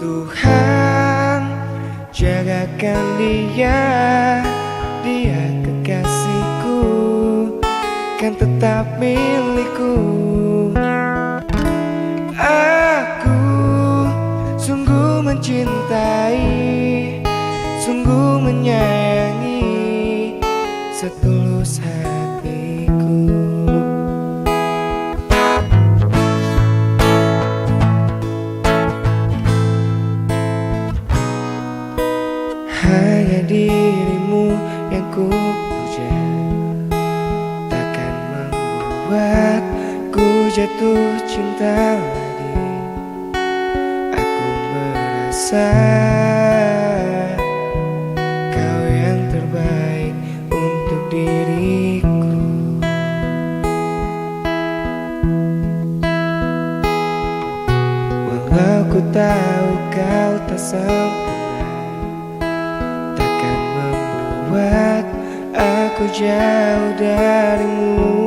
Tuhan jagakan dia Dia kekasihku Kan tetap milikku. Aku sungguh mencintai Sungguh menyayangi Setulus Hanya dirimu yang ku puja. Takkan membuat ku jatuh cinta lagi. Aku merasa Kau yang terbaik untuk diriku. Walau ku tahu kau tak sempurna membuat aku jauh darimu